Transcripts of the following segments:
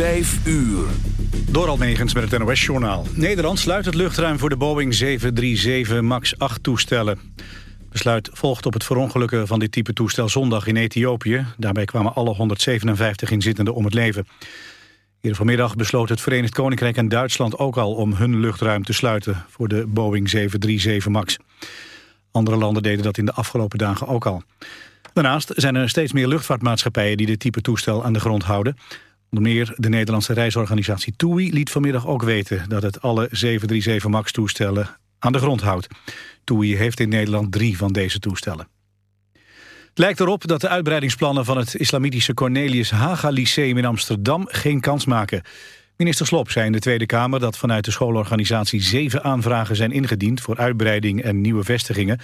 Vijf uur. Door Almegens met het NOS-journaal. Nederland sluit het luchtruim voor de Boeing 737 MAX 8 toestellen. Besluit volgt op het verongelukken van dit type toestel zondag in Ethiopië. Daarbij kwamen alle 157 inzittenden om het leven. Eerder vanmiddag besloot het Verenigd Koninkrijk en Duitsland ook al om hun luchtruim te sluiten voor de Boeing 737 MAX. Andere landen deden dat in de afgelopen dagen ook al. Daarnaast zijn er steeds meer luchtvaartmaatschappijen die dit type toestel aan de grond houden. Onder meer de Nederlandse reisorganisatie TUI liet vanmiddag ook weten dat het alle 737 MAX toestellen aan de grond houdt. TUI heeft in Nederland drie van deze toestellen. Het lijkt erop dat de uitbreidingsplannen van het islamitische Cornelius Haga Lyceum in Amsterdam geen kans maken. Minister Slop zei in de Tweede Kamer dat vanuit de schoolorganisatie zeven aanvragen zijn ingediend voor uitbreiding en nieuwe vestigingen.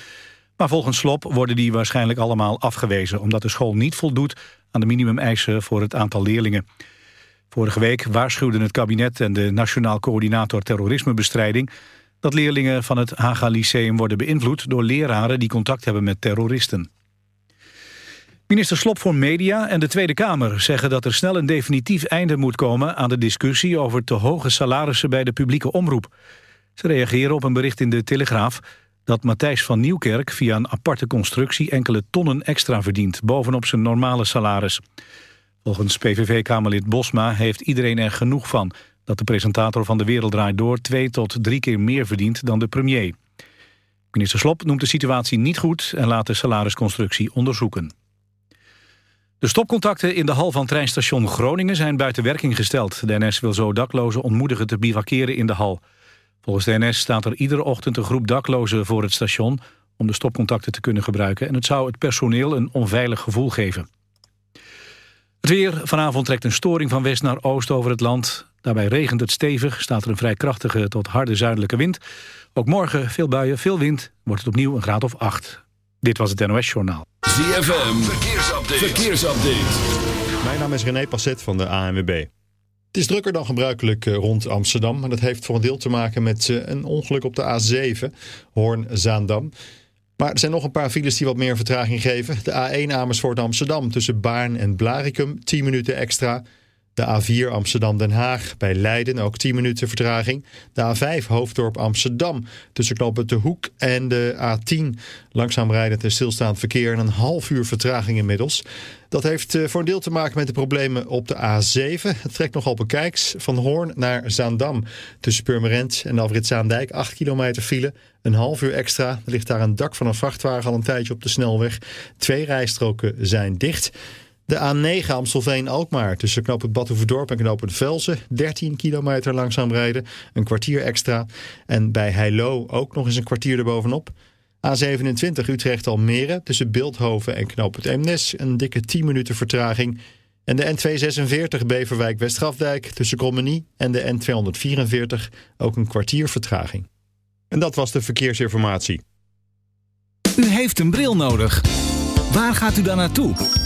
Maar volgens Slop worden die waarschijnlijk allemaal afgewezen omdat de school niet voldoet aan de minimumeisen voor het aantal leerlingen. Vorige week waarschuwden het kabinet en de Nationaal Coördinator Terrorismebestrijding dat leerlingen van het Haga Lyceum worden beïnvloed door leraren die contact hebben met terroristen. Minister Slop voor Media en de Tweede Kamer zeggen dat er snel een definitief einde moet komen aan de discussie over te hoge salarissen bij de publieke omroep. Ze reageren op een bericht in de Telegraaf dat Matthijs van Nieuwkerk via een aparte constructie enkele tonnen extra verdient, bovenop zijn normale salaris. Volgens PVV-kamerlid Bosma heeft iedereen er genoeg van... dat de presentator van De Wereld Draait Door... twee tot drie keer meer verdient dan de premier. Minister Slop noemt de situatie niet goed... en laat de salarisconstructie onderzoeken. De stopcontacten in de hal van treinstation Groningen zijn buiten werking gesteld. De NS wil zo daklozen ontmoedigen te bivakeren in de hal. Volgens de NS staat er iedere ochtend een groep daklozen voor het station... om de stopcontacten te kunnen gebruiken... en het zou het personeel een onveilig gevoel geven. Het weer. Vanavond trekt een storing van west naar oost over het land. Daarbij regent het stevig, staat er een vrij krachtige tot harde zuidelijke wind. Ook morgen veel buien, veel wind, wordt het opnieuw een graad of 8. Dit was het NOS Journaal. ZFM, verkeersupdate. verkeersupdate. Mijn naam is René Passet van de ANWB. Het is drukker dan gebruikelijk eh, rond Amsterdam. Maar dat heeft voor een deel te maken met eh, een ongeluk op de A7, Hoorn-Zaandam. Maar er zijn nog een paar files die wat meer vertraging geven. De A1 Amersfoort Amsterdam tussen Baarn en Blarikum 10 minuten extra. De A4 Amsterdam-Den Haag bij Leiden ook 10 minuten vertraging. De A5 Hoofddorp Amsterdam tussen knoppen De Hoek en de A10. Langzaam rijdend en stilstaand verkeer en een half uur vertraging inmiddels. Dat heeft eh, voor een deel te maken met de problemen op de A7. Het trekt nogal bekijks van Hoorn naar Zaandam. Tussen Purmerend en Alfred Zaandijk 8 kilometer file. Een half uur extra. Er ligt daar een dak van een vrachtwagen al een tijdje op de snelweg. Twee rijstroken zijn dicht. De A9 Amstelveen-Alkmaar tussen knoop het Badhoevedorp en knoop het Velsen. 13 kilometer langzaam rijden, een kwartier extra. En bij Heilo ook nog eens een kwartier erbovenop. A27 Utrecht-Almere tussen Beeldhoven en knoop het Eemnes. Een dikke 10 minuten vertraging. En de N246 Beverwijk-Westgrafdijk tussen Krommenie en de N244 ook een kwartier vertraging. En dat was de verkeersinformatie. U heeft een bril nodig. Waar gaat u dan naartoe?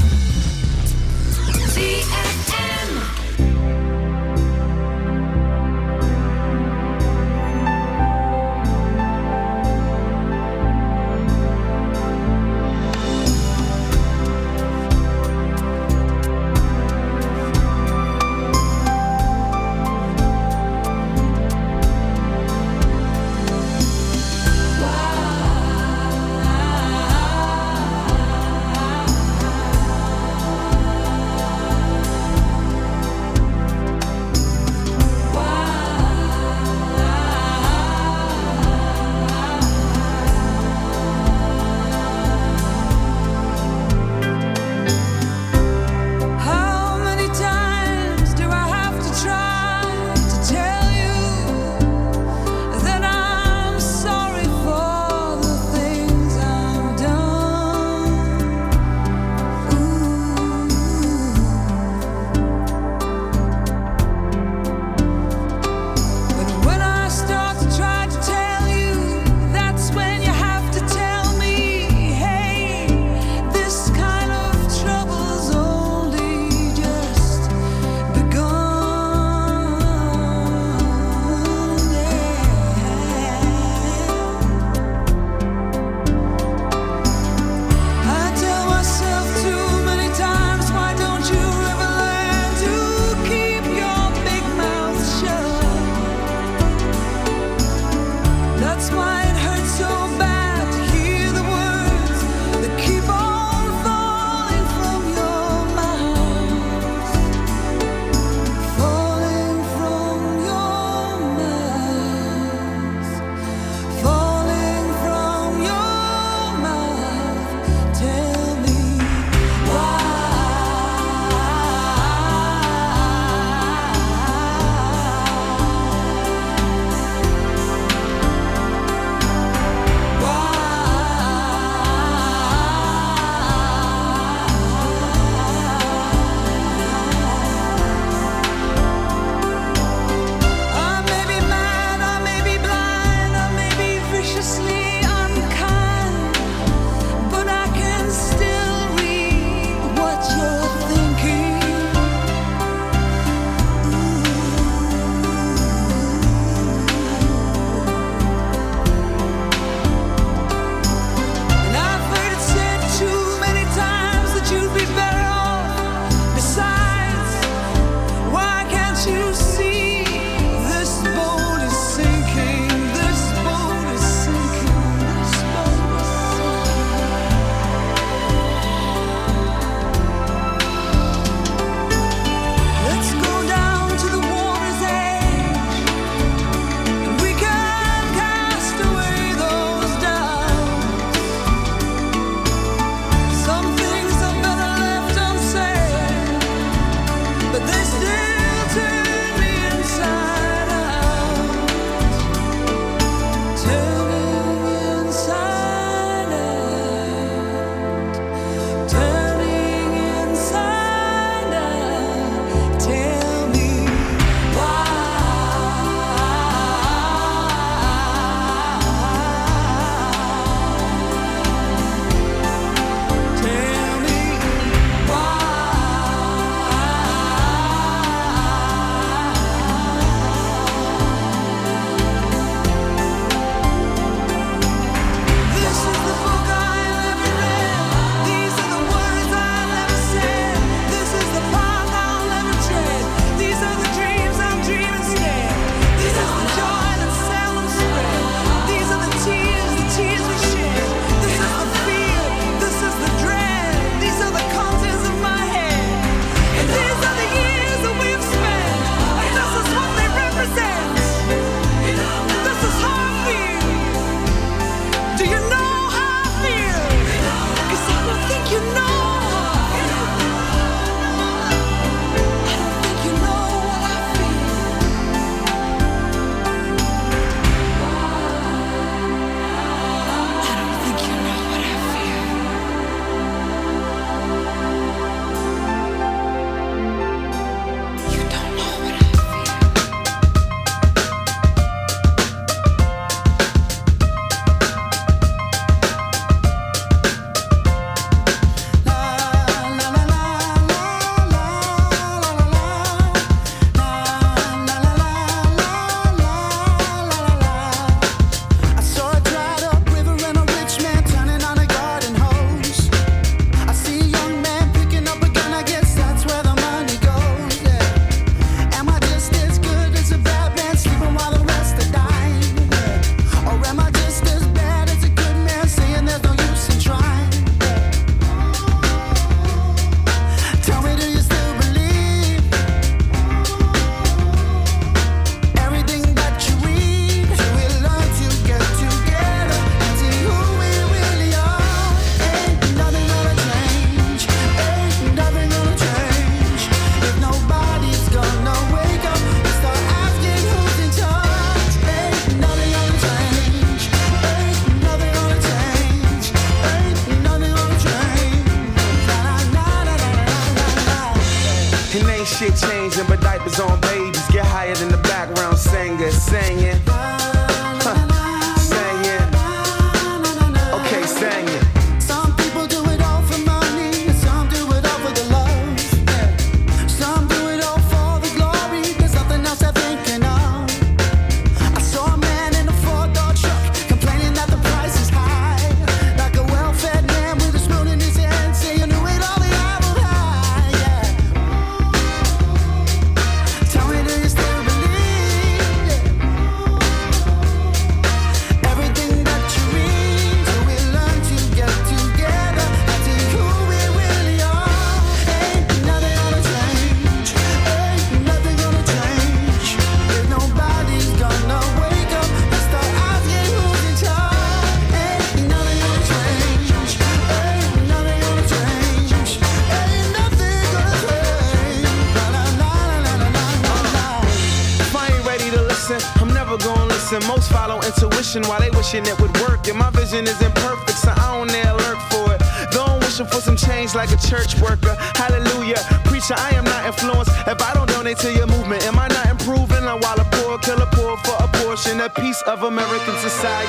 On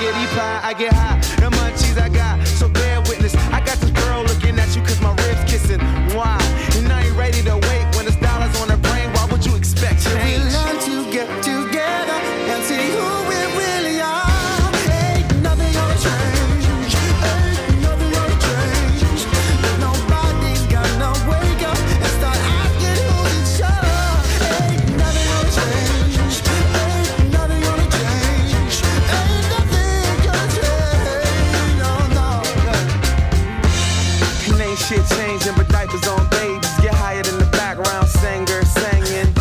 society pie, I get high. Shit changing, but diapers on babies. Get hired in the background, singer, singing.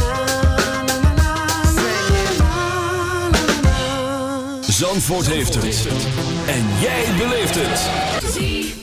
Zandvoort heeft het. En jij beleeft het.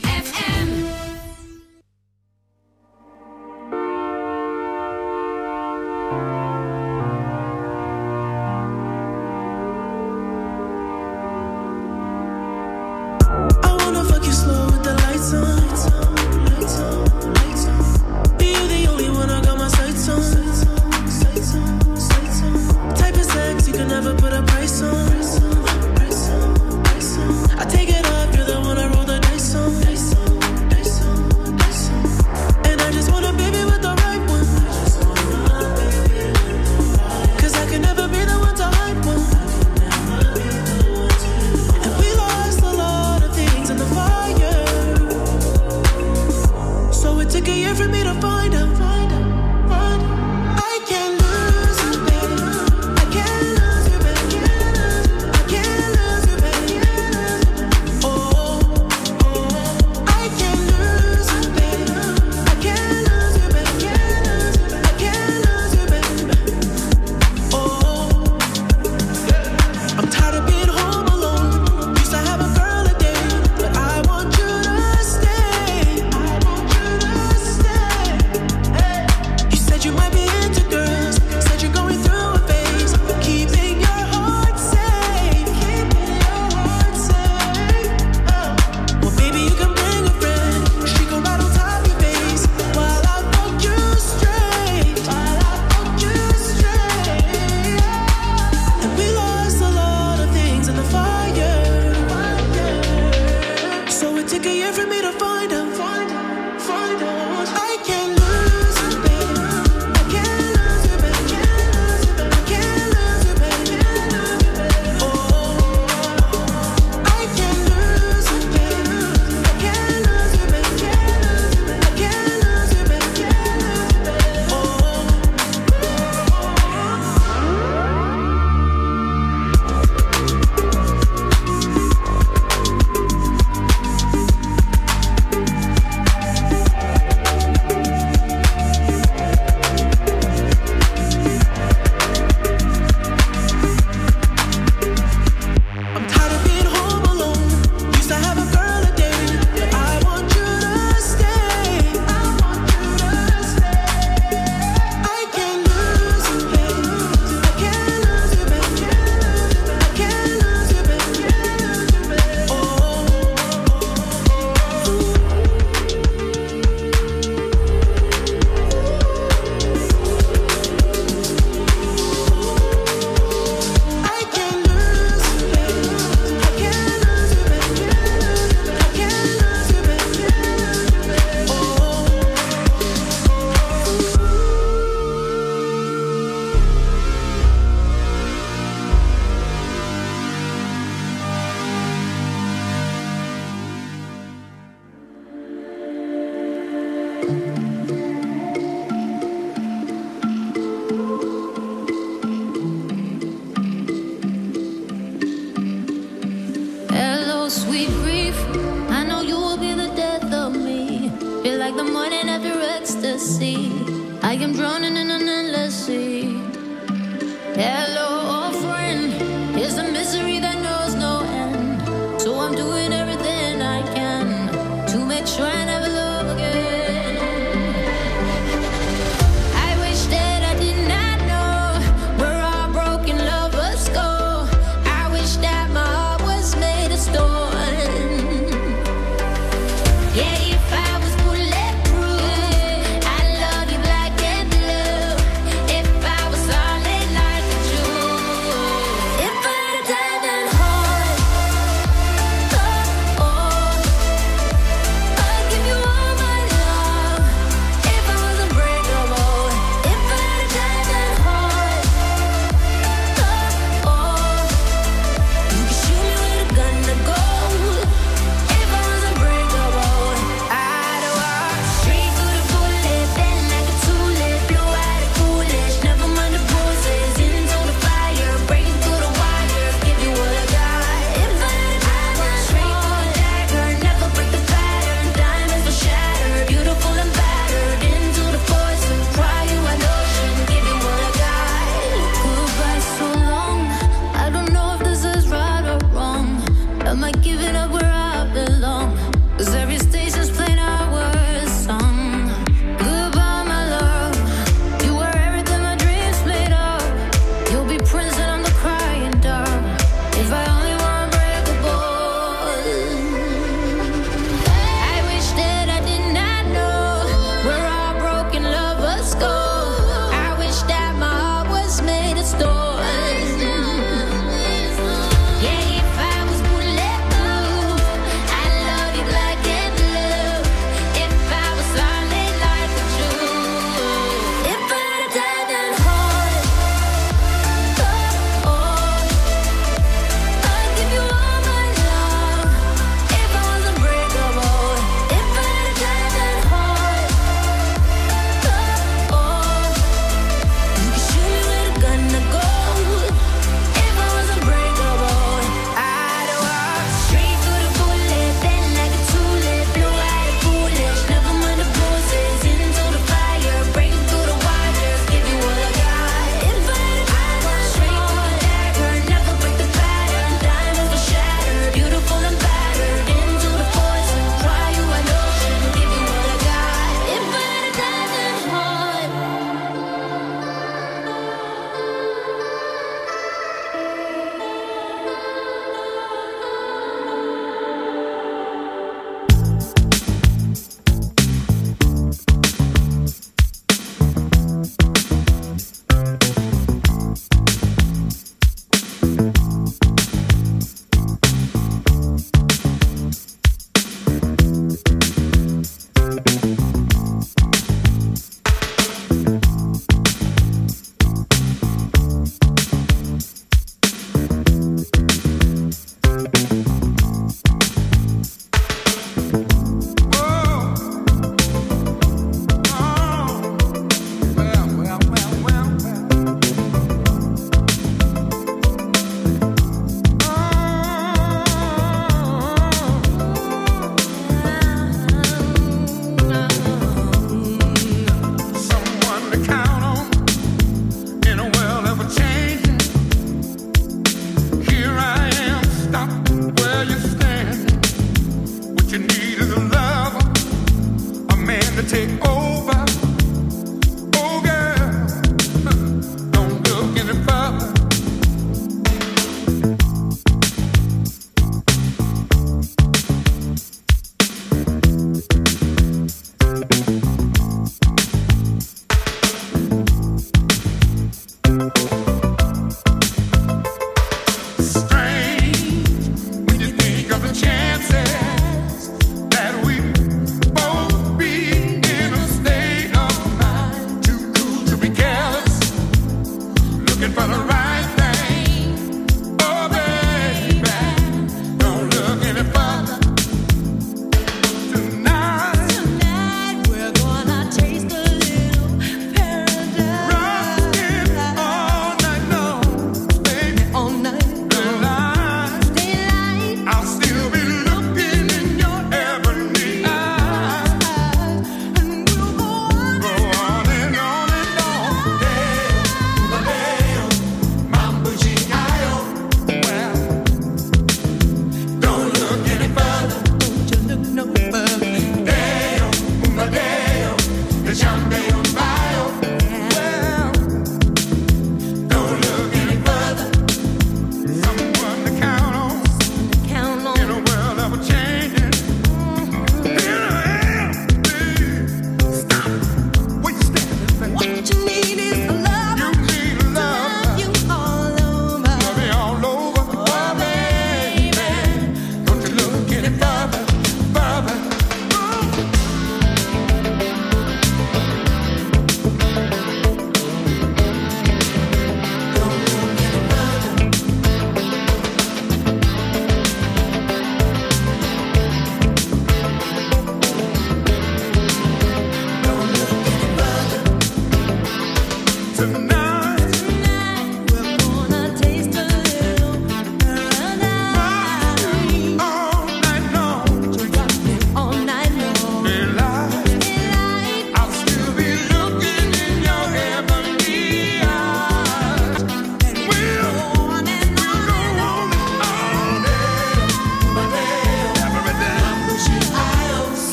sea. I am drowning in an endless sea. Hello, old friend. It's a misery that knows no end. So I'm doing everything I can to make sure I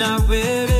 not really